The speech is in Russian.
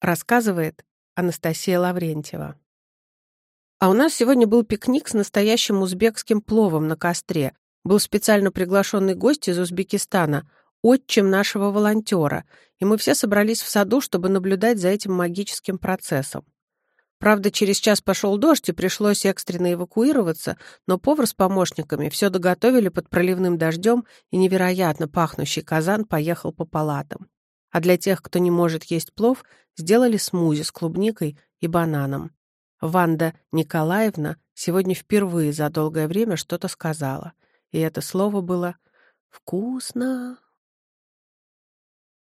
Рассказывает Анастасия Лаврентьева. А у нас сегодня был пикник с настоящим узбекским пловом на костре. Был специально приглашенный гость из Узбекистана, отчим нашего волонтера, и мы все собрались в саду, чтобы наблюдать за этим магическим процессом. Правда, через час пошел дождь, и пришлось экстренно эвакуироваться, но повар с помощниками все доготовили под проливным дождем, и невероятно пахнущий казан поехал по палатам. А для тех, кто не может есть плов, сделали смузи с клубникой и бананом. Ванда Николаевна сегодня впервые за долгое время что-то сказала, и это слово было «вкусно».